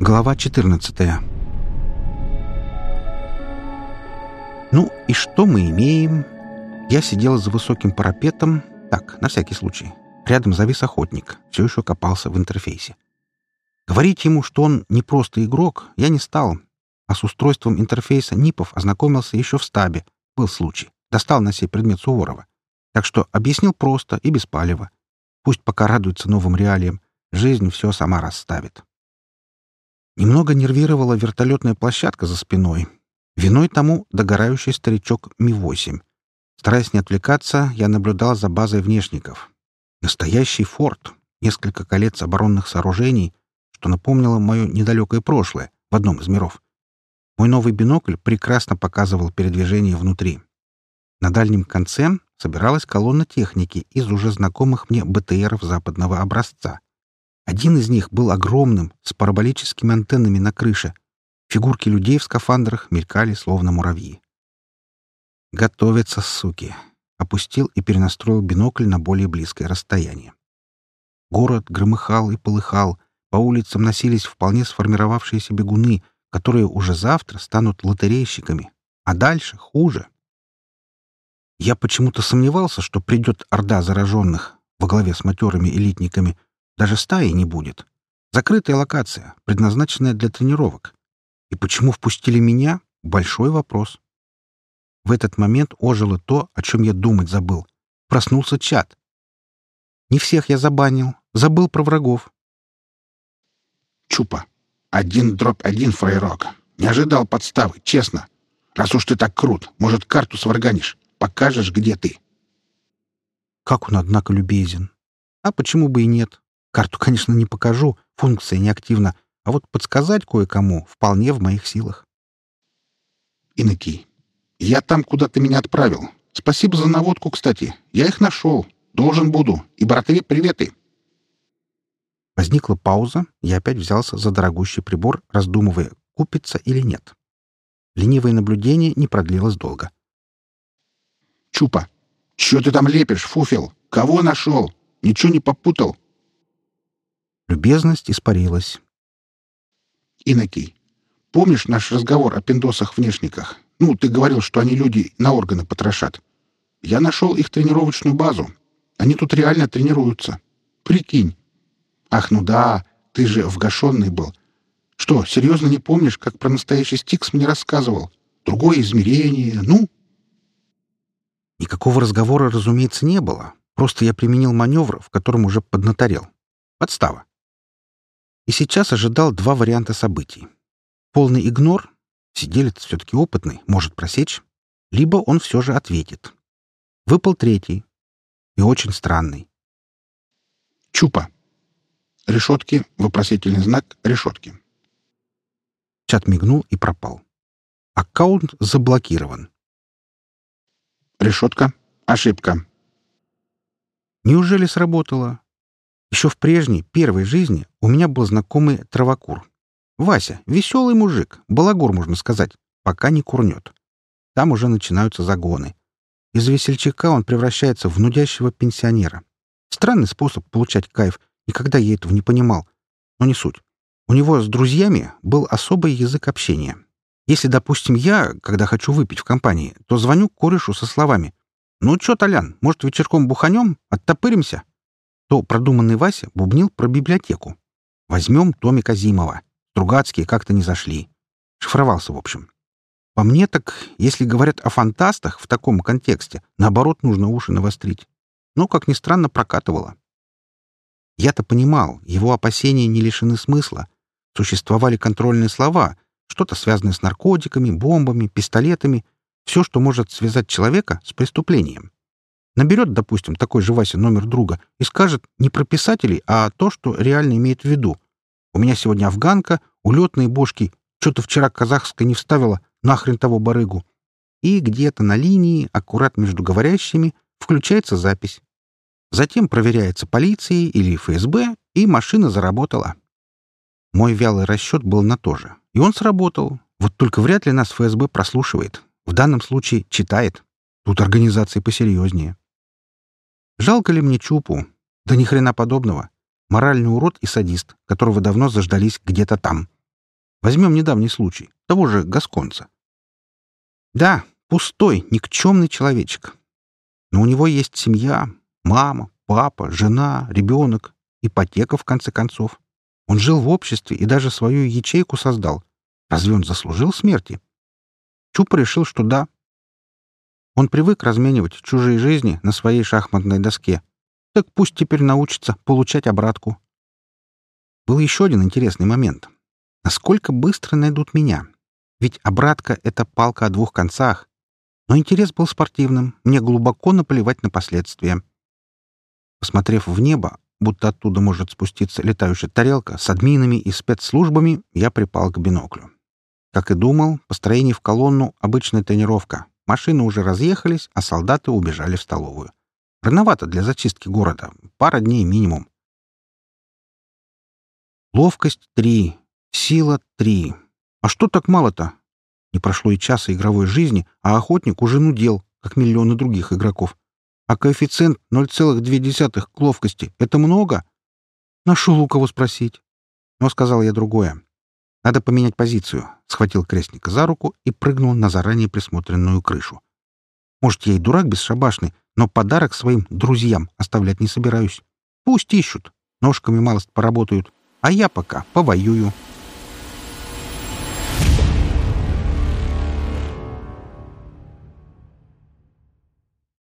Глава 14 Ну и что мы имеем? Я сидел за высоким парапетом, так, на всякий случай. Рядом завис охотник, все еще копался в интерфейсе. Говорить ему, что он не просто игрок, я не стал, а с устройством интерфейса НИПов ознакомился еще в стабе. Был случай. Достал на сей предмет Суворова. Так что объяснил просто и без палева. Пусть пока радуется новым реалиям. Жизнь все сама расставит. Немного нервировала вертолетная площадка за спиной. Виной тому догорающий старичок Ми-8. Стараясь не отвлекаться, я наблюдал за базой внешников. Настоящий форт, несколько колец оборонных сооружений, что напомнило мое недалекое прошлое в одном из миров. Мой новый бинокль прекрасно показывал передвижение внутри. На дальнем конце собиралась колонна техники из уже знакомых мне БТРов западного образца. Один из них был огромным, с параболическими антеннами на крыше. Фигурки людей в скафандрах мелькали, словно муравьи. «Готовятся, суки!» Опустил и перенастроил бинокль на более близкое расстояние. Город громыхал и полыхал, по улицам носились вполне сформировавшиеся бегуны, которые уже завтра станут лотерейщиками, а дальше хуже. Я почему-то сомневался, что придет орда зараженных во главе с матерыми элитниками, даже стаи не будет. Закрытая локация, предназначенная для тренировок. И почему впустили меня — большой вопрос. В этот момент ожило то, о чем я думать забыл. Проснулся чат. Не всех я забанил, забыл про врагов. Чупа. Один дробь один, фрейрок. Не ожидал подставы, честно. Раз уж ты так крут, может, карту сварганишь? Покажешь, где ты. Как он, однако, любезен. А почему бы и нет? Карту, конечно, не покажу, функция неактивна, а вот подсказать кое-кому вполне в моих силах. Иннокий, я там, куда ты меня отправил. Спасибо за наводку, кстати. Я их нашел. Должен буду. И братове приветы. Возникла пауза, я опять взялся за дорогущий прибор, раздумывая, купится или нет. Ленивое наблюдение не продлилось долго. «Чупа, что ты там лепишь, фуфел? Кого нашел? Ничего не попутал?» Любезность испарилась. «Инокий, помнишь наш разговор о пиндосах-внешниках? Ну, ты говорил, что они люди на органы потрошат. Я нашел их тренировочную базу. Они тут реально тренируются. Прикинь. Ах, ну да, ты же вгашенный был. Что, серьезно не помнишь, как про настоящий Стикс мне рассказывал? Другое измерение, ну?» Никакого разговора, разумеется, не было. Просто я применил маневр, в котором уже поднаторел. Подстава и сейчас ожидал два варианта событий. Полный игнор, сиделец все-таки опытный, может просечь, либо он все же ответит. Выпал третий, и очень странный. Чупа. Решетки, вопросительный знак, решетки. Чат мигнул и пропал. Аккаунт заблокирован. Решетка. Ошибка. Неужели сработало? Еще в прежней, первой жизни у меня был знакомый травокур. Вася, веселый мужик, балагур, можно сказать, пока не курнет. Там уже начинаются загоны. Из весельчака он превращается в нудящего пенсионера. Странный способ получать кайф, никогда я этого не понимал. Но не суть. У него с друзьями был особый язык общения. Если, допустим, я, когда хочу выпить в компании, то звоню корешу со словами «Ну чё, Толян, может, вечерком буханем? Оттопыримся?» То продуманный Вася бубнил про библиотеку. «Возьмем томик Азимова. Стругацкие как-то не зашли». Шифровался, в общем. По мне так, если говорят о фантастах в таком контексте, наоборот, нужно уши навострить. Но, как ни странно, прокатывало. Я-то понимал, его опасения не лишены смысла. Существовали контрольные слова, что-то связанное с наркотиками, бомбами, пистолетами, все, что может связать человека с преступлением. Наберет, допустим, такой же Вася номер друга и скажет не про писателей, а то, что реально имеет в виду. У меня сегодня афганка, улетные бошки, что-то вчера казахское не вставила, нахрен того барыгу. И где-то на линии, аккурат между говорящими, включается запись. Затем проверяется полицией или ФСБ, и машина заработала. Мой вялый расчет был на то же. И он сработал. Вот только вряд ли нас ФСБ прослушивает. В данном случае читает. Тут организации посерьезнее. Жалко ли мне Чупу? Да ни хрена подобного. Моральный урод и садист, которого давно заждались где-то там. Возьмем недавний случай, того же Гасконца. Да, пустой, никчемный человечек. Но у него есть семья, мама, папа, жена, ребенок, ипотека, в конце концов. Он жил в обществе и даже свою ячейку создал. Разве он заслужил смерти? Чупа решил, что да. Он привык разменивать чужие жизни на своей шахматной доске. Так пусть теперь научится получать обратку. Был еще один интересный момент. Насколько быстро найдут меня? Ведь обратка — это палка о двух концах. Но интерес был спортивным, мне глубоко наплевать на последствия. Посмотрев в небо, будто оттуда может спуститься летающая тарелка с админами и спецслужбами, я припал к биноклю. Как и думал, построение в колонну — обычная тренировка. Машины уже разъехались, а солдаты убежали в столовую. Рановато для зачистки города. Пара дней минимум. Ловкость — три. Сила — три. А что так мало-то? Не прошло и часа игровой жизни, а охотник уже нудел, как миллионы других игроков. А коэффициент 0,2 к ловкости — это много? Нашел у кого спросить. Но сказал я другое. Надо поменять позицию. Схватил крестника за руку и прыгнул на заранее присмотренную крышу. Может, я и дурак бесшабашный, но подарок своим друзьям оставлять не собираюсь. Пусть ищут. Ножками малость поработают. А я пока повоюю.